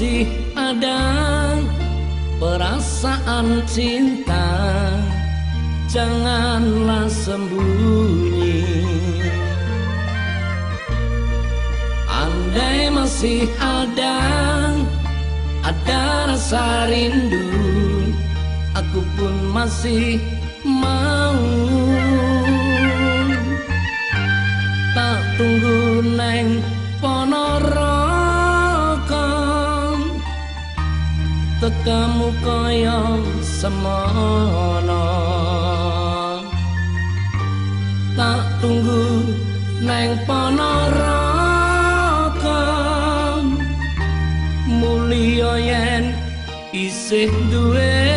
masih ada perasaan cinta. Janganlah sembunyi. Andai masih ada Ada rasa rindu Aku pun masih mau. Tak tunggu neng ponorokan tekamu kaya semono tak tunggu neng ponorokan mulia yen isih duwe